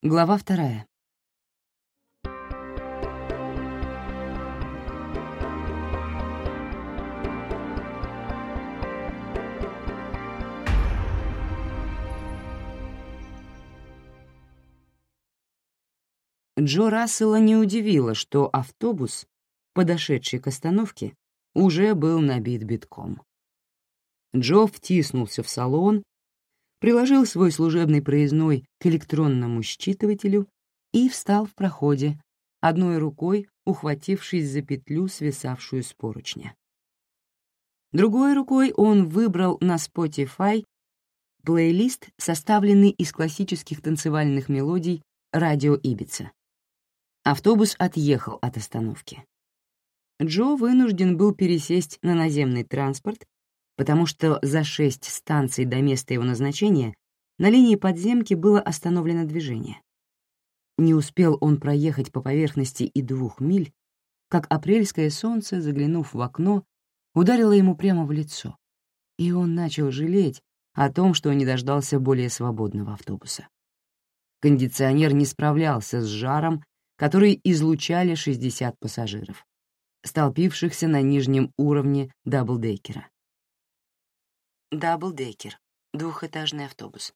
Глава вторая. Джо Рассела не удивило, что автобус, подошедший к остановке, уже был набит битком. Джо втиснулся в салон, приложил свой служебный проездной к электронному считывателю и встал в проходе, одной рукой ухватившись за петлю, свисавшую с поручня. Другой рукой он выбрал на Spotify плейлист, составленный из классических танцевальных мелодий радио Ибица. Автобус отъехал от остановки. Джо вынужден был пересесть на наземный транспорт, потому что за шесть станций до места его назначения на линии подземки было остановлено движение. Не успел он проехать по поверхности и двух миль, как апрельское солнце, заглянув в окно, ударило ему прямо в лицо, и он начал жалеть о том, что не дождался более свободного автобуса. Кондиционер не справлялся с жаром который излучали 60 пассажиров, столпившихся на нижнем уровне даблдекера. Даблдекер — двухэтажный автобус.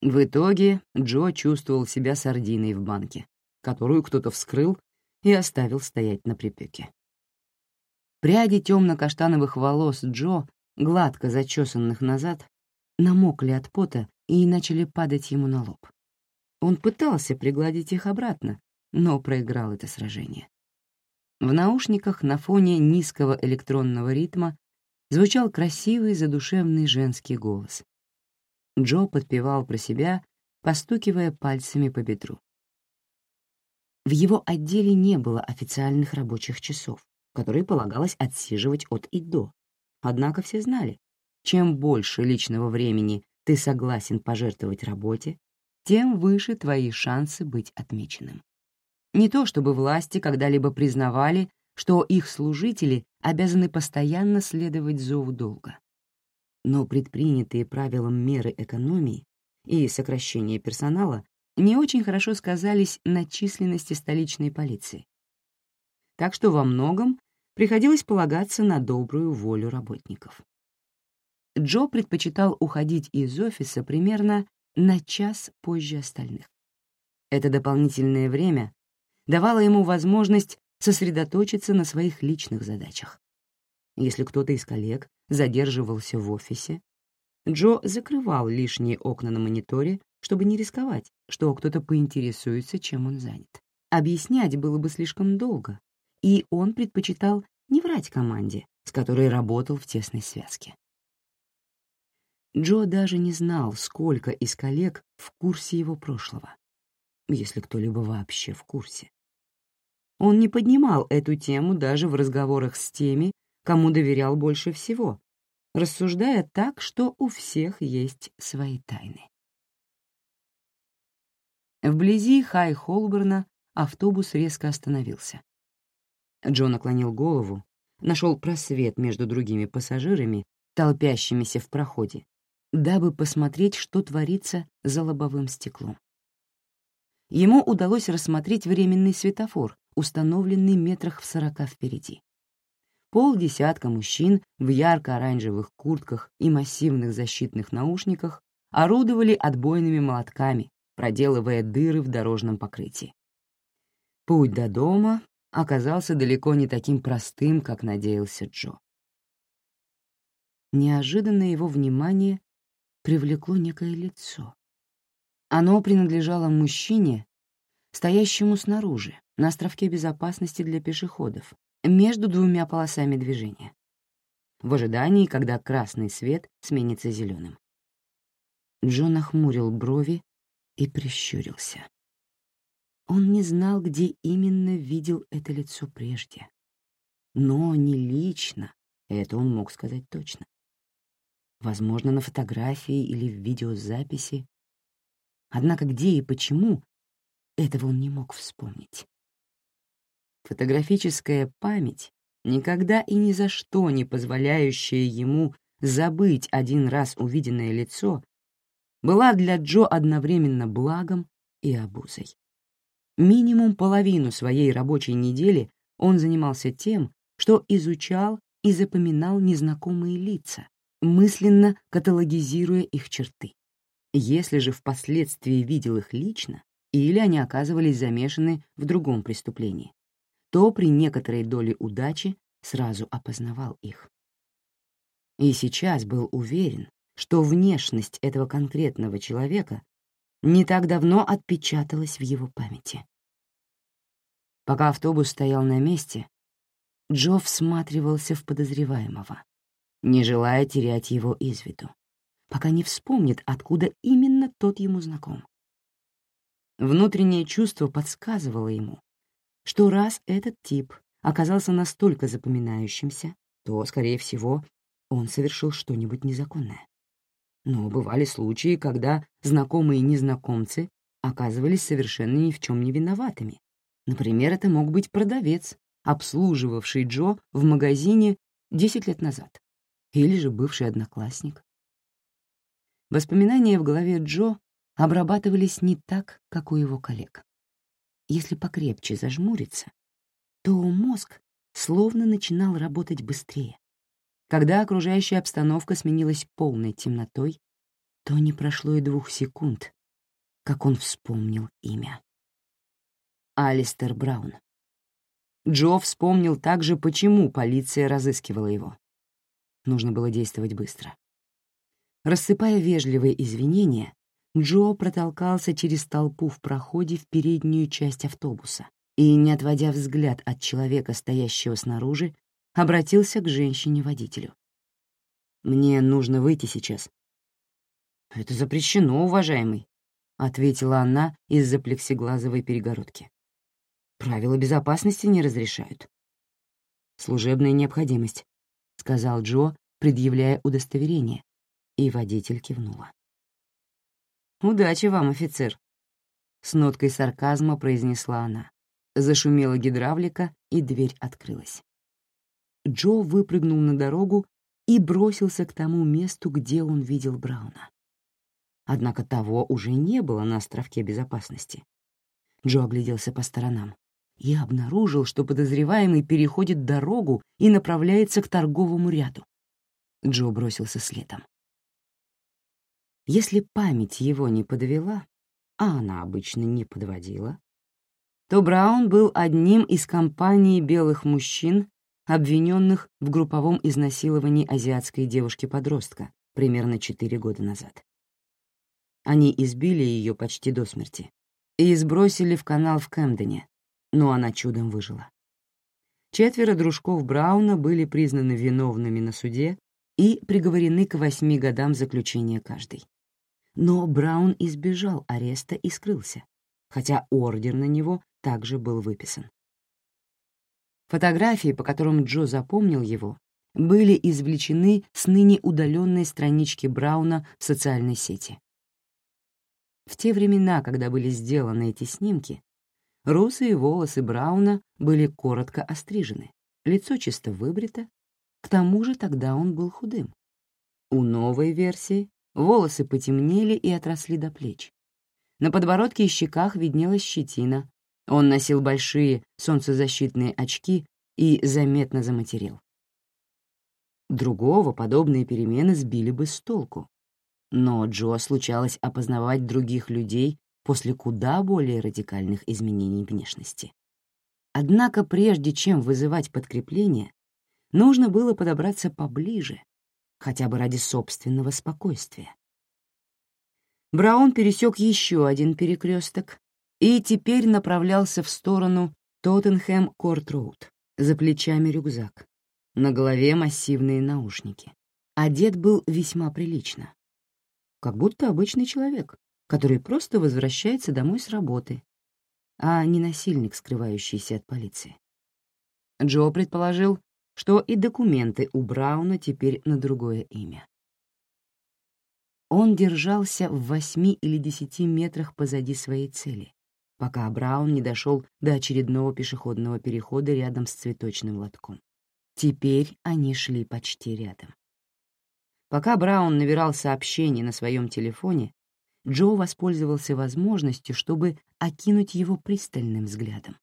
В итоге Джо чувствовал себя сардиной в банке, которую кто-то вскрыл и оставил стоять на припеке. Пряди темно-каштановых волос Джо, гладко зачесанных назад, намокли от пота и начали падать ему на лоб. Он пытался пригладить их обратно, но проиграл это сражение. В наушниках на фоне низкого электронного ритма звучал красивый задушевный женский голос. Джо подпевал про себя, постукивая пальцами по бедру. В его отделе не было официальных рабочих часов, которые полагалось отсиживать от и до. Однако все знали, чем больше личного времени ты согласен пожертвовать работе, тем выше твои шансы быть отмеченным. Не то чтобы власти когда-либо признавали, что их служители обязаны постоянно следовать зову долга. Но предпринятые правилом меры экономии и сокращения персонала не очень хорошо сказались на численности столичной полиции. Так что во многом приходилось полагаться на добрую волю работников. Джо предпочитал уходить из офиса примерно на час позже остальных. Это дополнительное время давало ему возможность сосредоточиться на своих личных задачах. Если кто-то из коллег задерживался в офисе, Джо закрывал лишние окна на мониторе, чтобы не рисковать, что кто-то поинтересуется, чем он занят. Объяснять было бы слишком долго, и он предпочитал не врать команде, с которой работал в тесной связке. Джо даже не знал, сколько из коллег в курсе его прошлого, если кто-либо вообще в курсе. Он не поднимал эту тему даже в разговорах с теми, кому доверял больше всего, рассуждая так, что у всех есть свои тайны. Вблизи Хай-Холберна автобус резко остановился. Джо наклонил голову, нашел просвет между другими пассажирами, толпящимися в проходе, дабы посмотреть, что творится за лобовым стеклом. Ему удалось рассмотреть временный светофор, установленный метрах в сорока впереди. Полдесятка мужчин в ярко-оранжевых куртках и массивных защитных наушниках орудовали отбойными молотками, проделывая дыры в дорожном покрытии. Путь до дома оказался далеко не таким простым, как надеялся Джо. Неожиданно его внимание привлекло некое лицо. Оно принадлежало мужчине, стоящему снаружи, на островке безопасности для пешеходов, между двумя полосами движения, в ожидании, когда красный свет сменится зеленым. Джон нахмурил брови и прищурился. Он не знал, где именно видел это лицо прежде. Но не лично, это он мог сказать точно возможно, на фотографии или в видеозаписи. Однако где и почему, этого он не мог вспомнить. Фотографическая память, никогда и ни за что не позволяющая ему забыть один раз увиденное лицо, была для Джо одновременно благом и обузой. Минимум половину своей рабочей недели он занимался тем, что изучал и запоминал незнакомые лица, мысленно каталогизируя их черты. Если же впоследствии видел их лично, или они оказывались замешаны в другом преступлении, то при некоторой доле удачи сразу опознавал их. И сейчас был уверен, что внешность этого конкретного человека не так давно отпечаталась в его памяти. Пока автобус стоял на месте, Джо всматривался в подозреваемого, не желая терять его из виду, пока не вспомнит, откуда именно тот ему знаком. Внутреннее чувство подсказывало ему, что раз этот тип оказался настолько запоминающимся, то, скорее всего, он совершил что-нибудь незаконное. Но бывали случаи, когда знакомые незнакомцы оказывались совершенно ни в чем не виноватыми. Например, это мог быть продавец, обслуживавший Джо в магазине 10 лет назад, или же бывший одноклассник. Воспоминания в голове Джо обрабатывались не так, как у его коллег. Если покрепче зажмуриться, то мозг словно начинал работать быстрее. Когда окружающая обстановка сменилась полной темнотой, то не прошло и двух секунд, как он вспомнил имя. Алистер Браун. Джо вспомнил также, почему полиция разыскивала его. Нужно было действовать быстро. Рассыпая вежливые извинения, Джо протолкался через толпу в проходе в переднюю часть автобуса и, не отводя взгляд от человека, стоящего снаружи, обратился к женщине-водителю. «Мне нужно выйти сейчас». «Это запрещено, уважаемый», — ответила она из-за плексиглазовой перегородки. Правила безопасности не разрешают. Служебная необходимость, сказал Джо, предъявляя удостоверение, и водитель кивнула. Удачи вам, офицер, с ноткой сарказма произнесла она. Зашумела гидравлика, и дверь открылась. Джо выпрыгнул на дорогу и бросился к тому месту, где он видел Брауна. Однако того уже не было на островке безопасности. Джо огляделся по сторонам и обнаружил, что подозреваемый переходит дорогу и направляется к торговому ряду. Джо бросился следом. Если память его не подвела, а она обычно не подводила, то Браун был одним из компании белых мужчин, обвиненных в групповом изнасиловании азиатской девушки-подростка примерно четыре года назад. Они избили ее почти до смерти и сбросили в канал в Кэмдене, но она чудом выжила. Четверо дружков Брауна были признаны виновными на суде и приговорены к восьми годам заключения каждый. Но Браун избежал ареста и скрылся, хотя ордер на него также был выписан. Фотографии, по которым Джо запомнил его, были извлечены с ныне удаленной странички Брауна в социальной сети. В те времена, когда были сделаны эти снимки, Русые волосы Брауна были коротко острижены, лицо чисто выбрито, к тому же тогда он был худым. У новой версии волосы потемнели и отросли до плеч. На подбородке и щеках виднелась щетина, он носил большие солнцезащитные очки и заметно заматерел. Другого подобные перемены сбили бы с толку. Но Джо случалось опознавать других людей после куда более радикальных изменений внешности. Однако прежде чем вызывать подкрепление, нужно было подобраться поближе, хотя бы ради собственного спокойствия. Браун пересек еще один перекресток и теперь направлялся в сторону Тоттенхэм-Корт-Роуд, за плечами рюкзак, на голове массивные наушники. Одет был весьма прилично, как будто обычный человек, который просто возвращается домой с работы, а не насильник, скрывающийся от полиции. Джо предположил, что и документы у Брауна теперь на другое имя. Он держался в восьми или десяти метрах позади своей цели, пока Браун не дошел до очередного пешеходного перехода рядом с цветочным лотком. Теперь они шли почти рядом. Пока Браун набирал сообщение на своем телефоне, Джо воспользовался возможностью, чтобы окинуть его пристальным взглядом,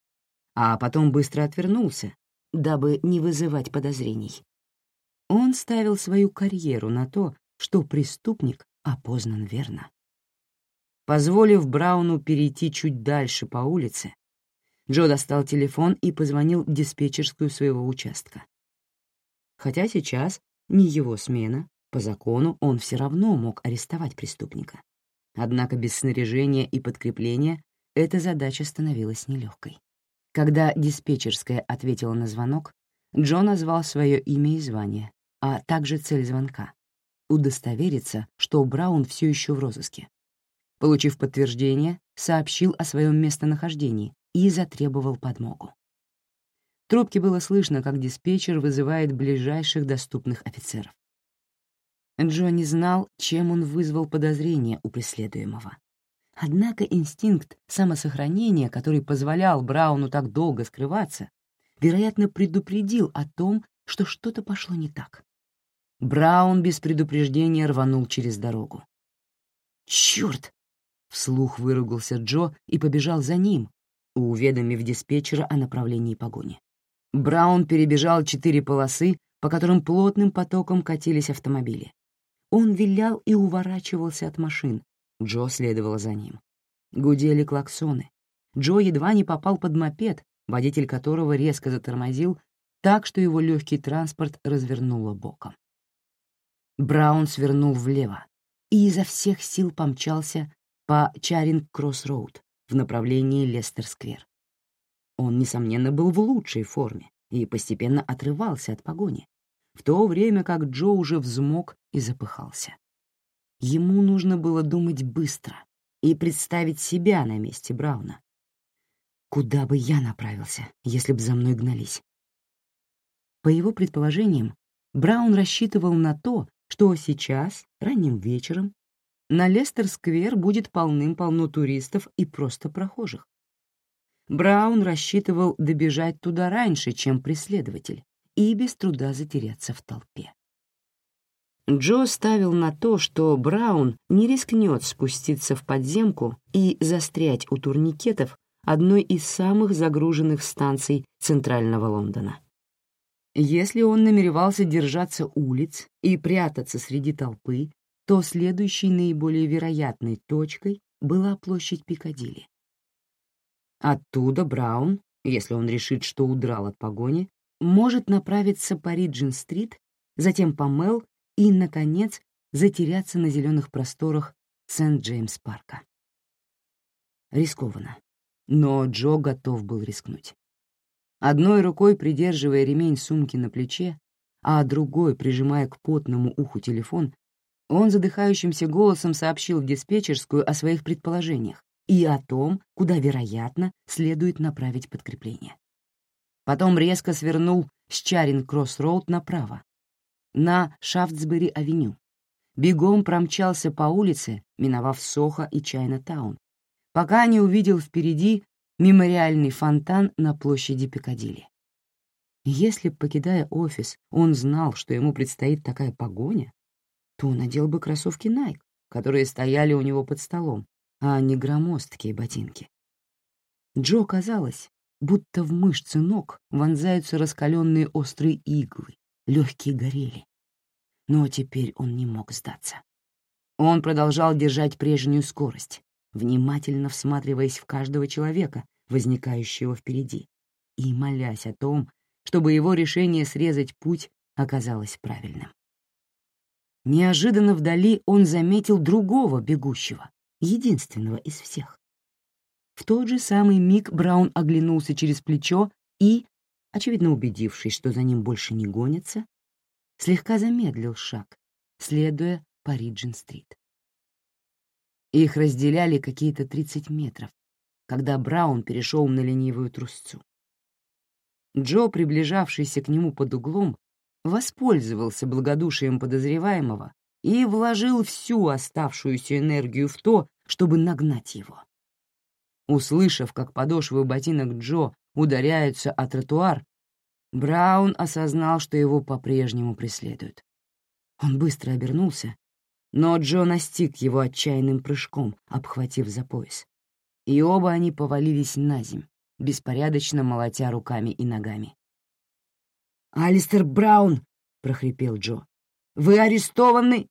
а потом быстро отвернулся, дабы не вызывать подозрений. Он ставил свою карьеру на то, что преступник опознан верно. Позволив Брауну перейти чуть дальше по улице, Джо достал телефон и позвонил в диспетчерскую своего участка. Хотя сейчас не его смена, по закону он все равно мог арестовать преступника. Однако без снаряжения и подкрепления эта задача становилась нелегкой. Когда диспетчерская ответила на звонок, Джо назвал свое имя и звание, а также цель звонка — удостовериться, что Браун все еще в розыске. Получив подтверждение, сообщил о своем местонахождении и затребовал подмогу. Трубке было слышно, как диспетчер вызывает ближайших доступных офицеров. Джо не знал, чем он вызвал подозрение у преследуемого. Однако инстинкт самосохранения, который позволял Брауну так долго скрываться, вероятно, предупредил о том, что что-то пошло не так. Браун без предупреждения рванул через дорогу. «Чёрт!» — вслух выругался Джо и побежал за ним, уведомив диспетчера о направлении погони. Браун перебежал четыре полосы, по которым плотным потоком катились автомобили. Он вилял и уворачивался от машин. Джо следовала за ним. Гудели клаксоны. Джо едва не попал под мопед, водитель которого резко затормозил, так что его легкий транспорт развернуло боком. Браун свернул влево и изо всех сил помчался по Чаринг-Кросс-Роуд, в направлении Лестер-сквер. Он, несомненно, был в лучшей форме и постепенно отрывался от погони, в то время как Джо уже взмок и запыхался. Ему нужно было думать быстро и представить себя на месте Брауна. Куда бы я направился, если бы за мной гнались? По его предположениям, Браун рассчитывал на то, что сейчас, ранним вечером, на Лестер-сквер будет полным-полно туристов и просто прохожих. Браун рассчитывал добежать туда раньше, чем преследователь, и без труда затеряться в толпе. Джо ставил на то, что Браун не рискнет спуститься в подземку и застрять у турникетов одной из самых загруженных станций центрального Лондона. Если он намеревался держаться улиц и прятаться среди толпы, то следующей наиболее вероятной точкой была площадь Пикадилли. Оттуда Браун, если он решит, что удрал от погони, может направиться по Риджин-стрит, затем по Мел и, наконец, затеряться на зеленых просторах Сент-Джеймс-парка. Рискованно, но Джо готов был рискнуть. Одной рукой придерживая ремень сумки на плече, а другой прижимая к потному уху телефон, он задыхающимся голосом сообщил в диспетчерскую о своих предположениях и о том, куда, вероятно, следует направить подкрепление. Потом резко свернул с Чаринг-Кросс-Роуд направо, на Шафтсбери-авеню. Бегом промчался по улице, миновав Сохо и Чайна-таун, пока не увидел впереди мемориальный фонтан на площади Пикадилли. Если, покидая офис, он знал, что ему предстоит такая погоня, то надел бы кроссовки Nike, которые стояли у него под столом, а не громоздкие ботинки. Джо казалось, будто в мышцы ног вонзаются раскаленные острые иглы, легкие горели. Но теперь он не мог сдаться. Он продолжал держать прежнюю скорость, внимательно всматриваясь в каждого человека, возникающего впереди, и молясь о том, чтобы его решение срезать путь оказалось правильным. Неожиданно вдали он заметил другого бегущего, единственного из всех. В тот же самый миг Браун оглянулся через плечо и, очевидно убедившись, что за ним больше не гонятся, слегка замедлил шаг, следуя по Риджин-стрит. Их разделяли какие-то 30 метров, когда Браун перешел на ленивую трусцу. Джо, приближавшийся к нему под углом, воспользовался благодушием подозреваемого и вложил всю оставшуюся энергию в то, чтобы нагнать его. Услышав, как подошвы ботинок Джо ударяются о тротуар, Браун осознал, что его по-прежнему преследуют. Он быстро обернулся но Джо настиг его отчаянным прыжком, обхватив за пояс. И оба они повалились на земь, беспорядочно молотя руками и ногами. «Алистер Браун!» — прохрипел Джо. «Вы арестованы!»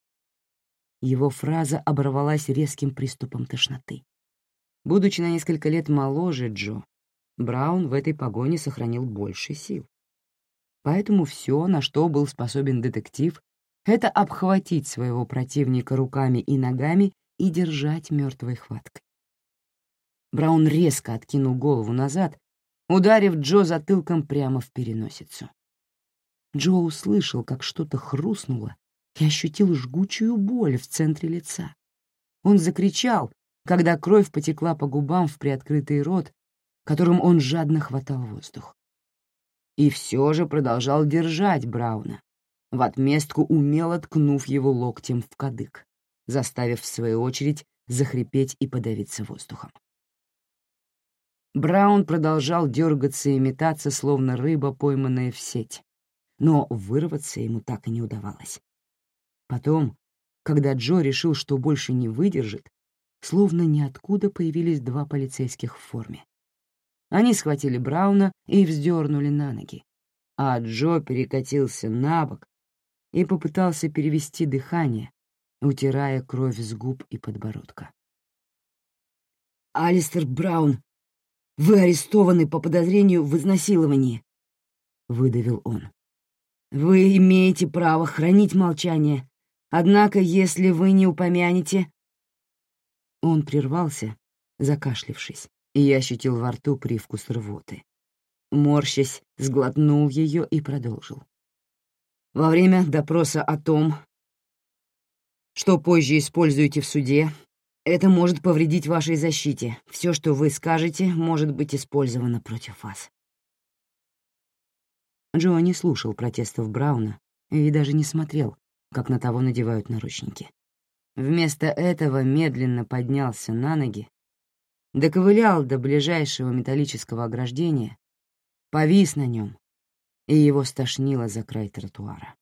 Его фраза оборвалась резким приступом тошноты. Будучи на несколько лет моложе Джо, Браун в этой погоне сохранил больше сил. Поэтому все, на что был способен детектив, это обхватить своего противника руками и ногами и держать мертвой хваткой. Браун резко откинул голову назад, ударив Джо затылком прямо в переносицу. Джо услышал, как что-то хрустнуло, и ощутил жгучую боль в центре лица. Он закричал, когда кровь потекла по губам в приоткрытый рот, которым он жадно хватал воздух. И все же продолжал держать Брауна, в отместку умело ткнув его локтем в кадык, заставив, в свою очередь, захрипеть и подавиться воздухом. Браун продолжал дергаться и метаться, словно рыба, пойманная в сеть, но вырваться ему так и не удавалось. Потом, когда Джо решил, что больше не выдержит, словно ниоткуда появились два полицейских в форме. Они схватили Брауна и вздернули на ноги, а Джо перекатился на бок и попытался перевести дыхание, утирая кровь с губ и подбородка. «Алистер Браун, вы арестованы по подозрению в изнасиловании», — выдавил он. «Вы имеете право хранить молчание, однако если вы не упомянете...» Он прервался, закашлившись, и я ощутил во рту привкус рвоты. Морщась, сглотнул ее и продолжил. Во время допроса о том, что позже используете в суде, это может повредить вашей защите. Все, что вы скажете, может быть использовано против вас. Джо не слушал протестов Брауна и даже не смотрел, как на того надевают наручники. Вместо этого медленно поднялся на ноги, доковылял до ближайшего металлического ограждения, повис на нем, и его стошнило за край тротуара.